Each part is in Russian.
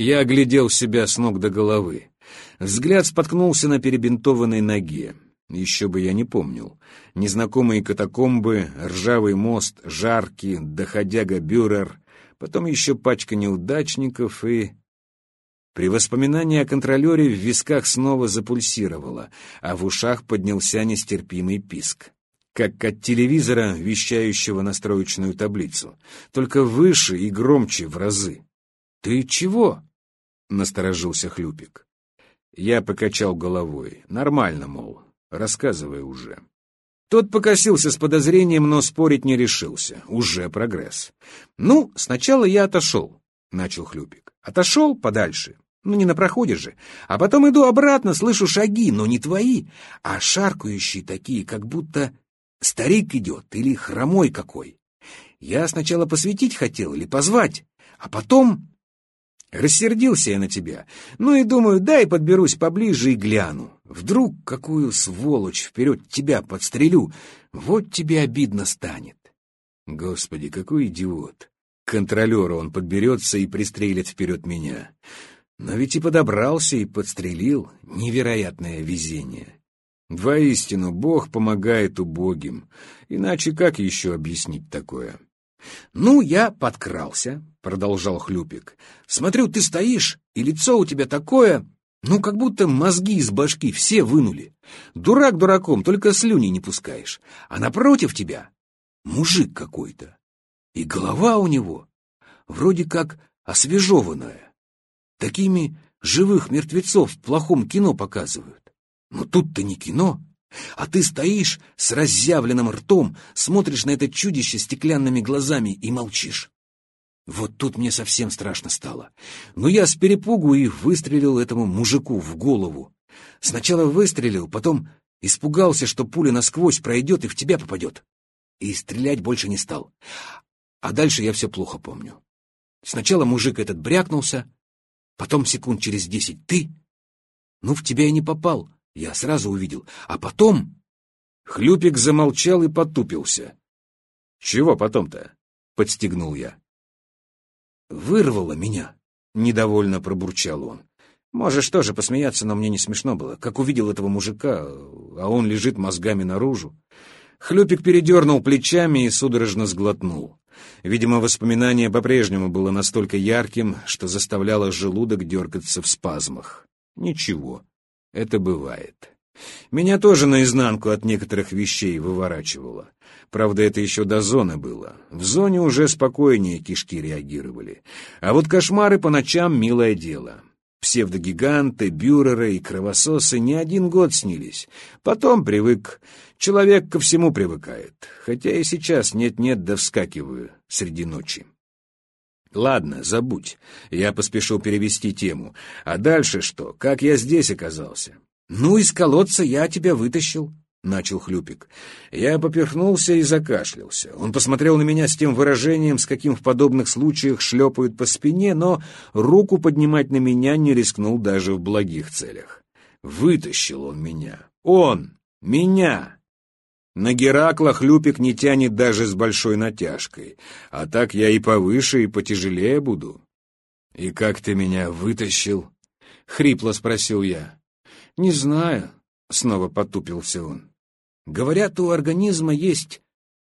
Я оглядел себя с ног до головы. Взгляд споткнулся на перебинтованной ноге. Еще бы я не помнил. Незнакомые катакомбы, ржавый мост, жаркий, доходяга Бюрер, потом еще пачка неудачников и... При воспоминании о контролере в висках снова запульсировало, а в ушах поднялся нестерпимый писк. Как от телевизора, вещающего на строечную таблицу, только выше и громче в разы. «Ты чего?» — насторожился Хлюпик. Я покачал головой. «Нормально, мол. Рассказывай уже». Тот покосился с подозрением, но спорить не решился. Уже прогресс. «Ну, сначала я отошел», — начал Хлюпик. «Отошел подальше. Ну, не на проходе же. А потом иду обратно, слышу шаги, но не твои, а шаркающие такие, как будто старик идет или хромой какой. Я сначала посветить хотел или позвать, а потом Рассердился я на тебя. Ну и думаю, дай подберусь поближе и гляну. Вдруг какую сволочь вперед тебя подстрелю. Вот тебе обидно станет. Господи, какой идиот. К контролеру он подберется и пристрелит вперед меня. Но ведь и подобрался, и подстрелил. Невероятное везение. Воистину, Бог помогает убогим. Иначе как еще объяснить такое? «Ну, я подкрался», — продолжал Хлюпик. «Смотрю, ты стоишь, и лицо у тебя такое, ну, как будто мозги из башки все вынули. Дурак дураком, только слюни не пускаешь. А напротив тебя мужик какой-то. И голова у него вроде как освежеванная. Такими живых мертвецов в плохом кино показывают. Но тут-то не кино. А ты стоишь с разъявленным ртом, смотришь на это чудище стеклянными глазами и молчишь. Вот тут мне совсем страшно стало. Но я с перепугу и выстрелил этому мужику в голову. Сначала выстрелил, потом испугался, что пуля насквозь пройдет и в тебя попадет. И стрелять больше не стал. А дальше я все плохо помню. Сначала мужик этот брякнулся, потом секунд через десять ты. Ну, в тебя и не попал, я сразу увидел. А потом... Хлюпик замолчал и потупился. «Чего потом-то?» — подстегнул я. «Вырвало меня», — недовольно пробурчал он. «Можешь тоже посмеяться, но мне не смешно было. Как увидел этого мужика, а он лежит мозгами наружу». Хлюпик передернул плечами и судорожно сглотнул. Видимо, воспоминание по-прежнему было настолько ярким, что заставляло желудок дергаться в спазмах. Ничего, это бывает. Меня тоже наизнанку от некоторых вещей выворачивало. Правда, это еще до зоны было. В зоне уже спокойнее кишки реагировали. А вот кошмары по ночам — милое дело. Псевдогиганты, бюреры и кровососы не один год снились. Потом привык. Человек ко всему привыкает. Хотя и сейчас нет-нет да вскакиваю среди ночи. Ладно, забудь. Я поспешил перевести тему. А дальше что? Как я здесь оказался? Ну, из колодца я тебя вытащил, — начал Хлюпик. Я поперхнулся и закашлялся. Он посмотрел на меня с тем выражением, с каким в подобных случаях шлепают по спине, но руку поднимать на меня не рискнул даже в благих целях. Вытащил он меня. Он! Меня! На Геракла хлюпик не тянет даже с большой натяжкой, а так я и повыше, и потяжелее буду. — И как ты меня вытащил? — хрипло спросил я. — Не знаю, — снова потупился он. — Говорят, у организма есть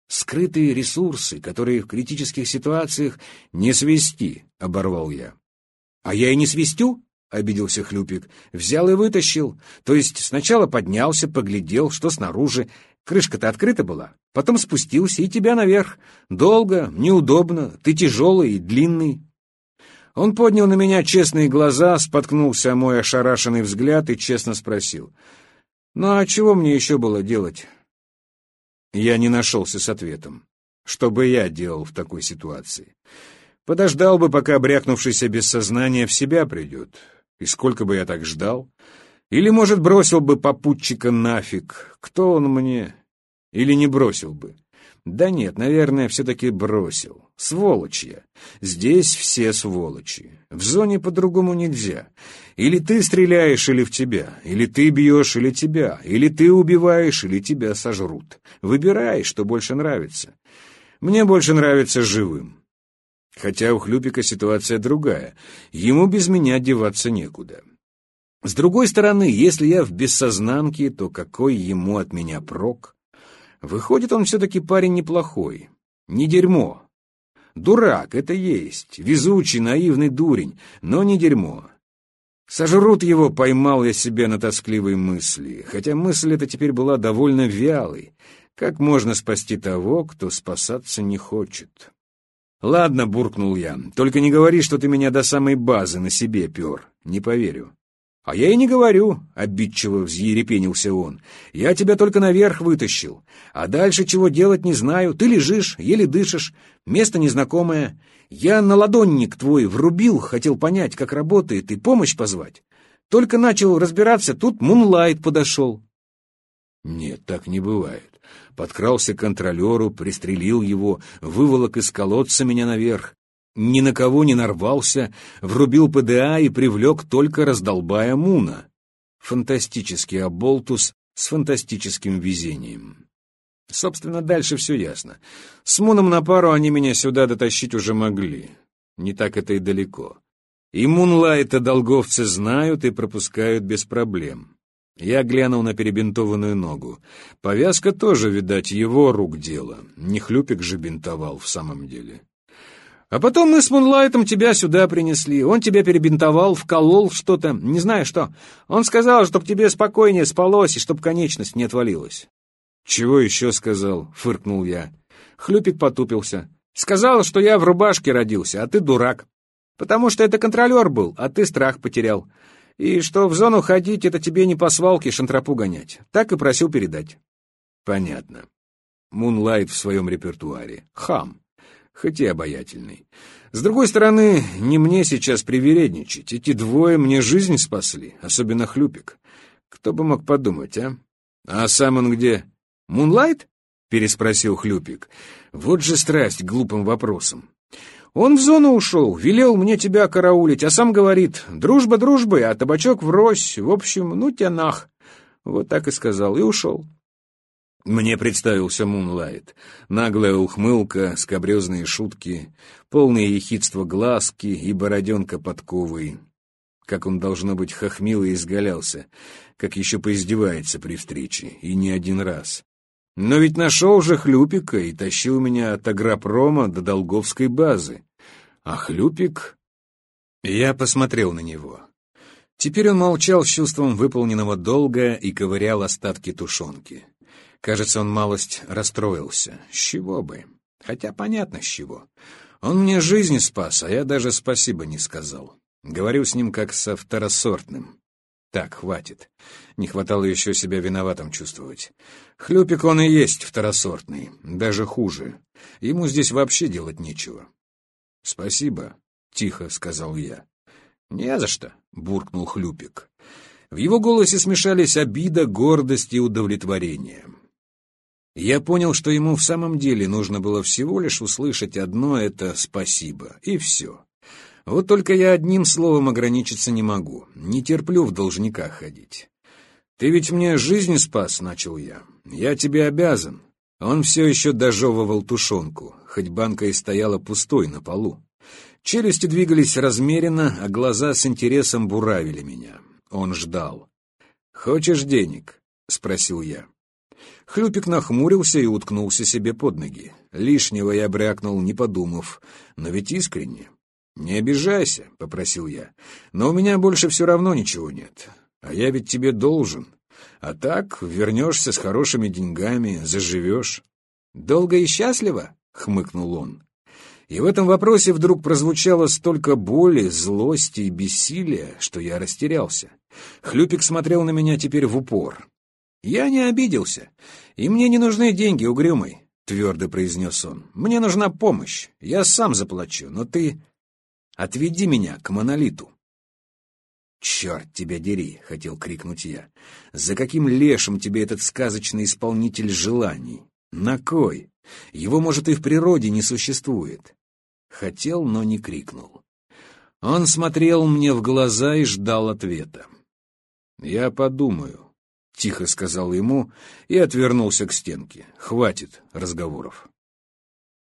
скрытые ресурсы, которые в критических ситуациях не свести, — оборвал я. — А я и не свистю, — обиделся Хлюпик. Взял и вытащил. То есть сначала поднялся, поглядел, что снаружи, Крышка-то открыта была. Потом спустился и тебя наверх. Долго, неудобно, ты тяжелый и длинный. Он поднял на меня честные глаза, споткнулся о мой ошарашенный взгляд и честно спросил. «Ну а чего мне еще было делать?» Я не нашелся с ответом. Что бы я делал в такой ситуации? Подождал бы, пока брякнувшийся без сознания в себя придет. И сколько бы я так ждал? Или, может, бросил бы попутчика нафиг. Кто он мне? Или не бросил бы? Да нет, наверное, все-таки бросил. Сволочь я. Здесь все сволочи. В зоне по-другому нельзя. Или ты стреляешь, или в тебя. Или ты бьешь, или тебя. Или ты убиваешь, или тебя сожрут. Выбирай, что больше нравится. Мне больше нравится живым. Хотя у Хлюпика ситуация другая. Ему без меня деваться некуда. С другой стороны, если я в бессознанке, то какой ему от меня прок? Выходит, он все-таки парень неплохой. Не дерьмо. Дурак, это есть. Везучий, наивный дурень, но не дерьмо. Сожрут его, поймал я себя на тоскливой мысли, хотя мысль эта теперь была довольно вялой. Как можно спасти того, кто спасаться не хочет? «Ладно», — буркнул я, — «только не говори, что ты меня до самой базы на себе пер. Не поверю». «А я и не говорю», — обидчиво взъерепенился он. «Я тебя только наверх вытащил. А дальше чего делать не знаю. Ты лежишь, еле дышишь, место незнакомое. Я на ладонник твой врубил, хотел понять, как работает, и помощь позвать. Только начал разбираться, тут Мунлайт подошел». «Нет, так не бывает подкрался контролеру, пристрелил его, выволок из колодца меня наверх, ни на кого не нарвался, врубил ПДА и привлек только раздолбая Муна. Фантастический оболтус с фантастическим везением. Собственно, дальше все ясно. С Муном на пару они меня сюда дотащить уже могли. Не так это и далеко. И Мунлайта долговцы знают и пропускают без проблем. Я глянул на перебинтованную ногу. Повязка тоже, видать, его рук дело. Не хлюпик же бинтовал в самом деле. А потом мы с Мунлайтом тебя сюда принесли. Он тебя перебинтовал, вколол что-то, не знаю что. Он сказал, чтоб тебе спокойнее спалось и чтоб конечность не отвалилась. «Чего еще сказал?» — фыркнул я. Хлюпик потупился. «Сказал, что я в рубашке родился, а ты дурак. Потому что это контролер был, а ты страх потерял и что в зону ходить — это тебе не по свалке шантропу гонять. Так и просил передать». «Понятно. Мунлайт в своем репертуаре. Хам, хоть и обаятельный. С другой стороны, не мне сейчас привередничать. Эти двое мне жизнь спасли, особенно Хлюпик. Кто бы мог подумать, а? А сам он где? Мунлайт?» — переспросил Хлюпик. «Вот же страсть глупым вопросам. Он в зону ушел, велел мне тебя караулить, а сам говорит, дружба дружбой, а табачок врозь, в общем, ну тебя нах. Вот так и сказал, и ушел. Мне представился Мунлайт. Наглая ухмылка, скобрезные шутки, полное ехидство глазки и бороденка подковой. Как он, должно быть, хохмил и изгалялся, как еще поиздевается при встрече, и не один раз. Но ведь нашел же Хлюпика и тащил меня от агропрома до Долговской базы. А Хлюпик... Я посмотрел на него. Теперь он молчал с чувством выполненного долга и ковырял остатки тушенки. Кажется, он малость расстроился. С чего бы? Хотя понятно, с чего. Он мне жизнь спас, а я даже спасибо не сказал. Говорю с ним как со второсортным. Так, хватит. Не хватало еще себя виноватым чувствовать. Хлюпик он и есть второсортный, даже хуже. Ему здесь вообще делать нечего. «Спасибо», — тихо сказал я. «Не за что», — буркнул Хлюпик. В его голосе смешались обида, гордость и удовлетворение. Я понял, что ему в самом деле нужно было всего лишь услышать одно это «спасибо», и все. Вот только я одним словом ограничиться не могу. Не терплю в должниках ходить. «Ты ведь мне жизнь спас», — начал я. «Я тебе обязан». Он все еще дожевывал тушенку, хоть банка и стояла пустой на полу. Челюсти двигались размеренно, а глаза с интересом буравили меня. Он ждал. «Хочешь денег?» — спросил я. Хлюпик нахмурился и уткнулся себе под ноги. Лишнего я брякнул, не подумав, но ведь искренне. «Не обижайся», — попросил я, — «но у меня больше все равно ничего нет, а я ведь тебе должен. А так вернешься с хорошими деньгами, заживешь». «Долго и счастливо?» — хмыкнул он. И в этом вопросе вдруг прозвучало столько боли, злости и бессилия, что я растерялся. Хлюпик смотрел на меня теперь в упор. «Я не обиделся, и мне не нужны деньги, угрюмый», — твердо произнес он. «Мне нужна помощь, я сам заплачу, но ты Отведи меня к монолиту. «Черт тебя дери!» — хотел крикнуть я. «За каким лешим тебе этот сказочный исполнитель желаний? На кой? Его, может, и в природе не существует». Хотел, но не крикнул. Он смотрел мне в глаза и ждал ответа. «Я подумаю», — тихо сказал ему и отвернулся к стенке. «Хватит разговоров».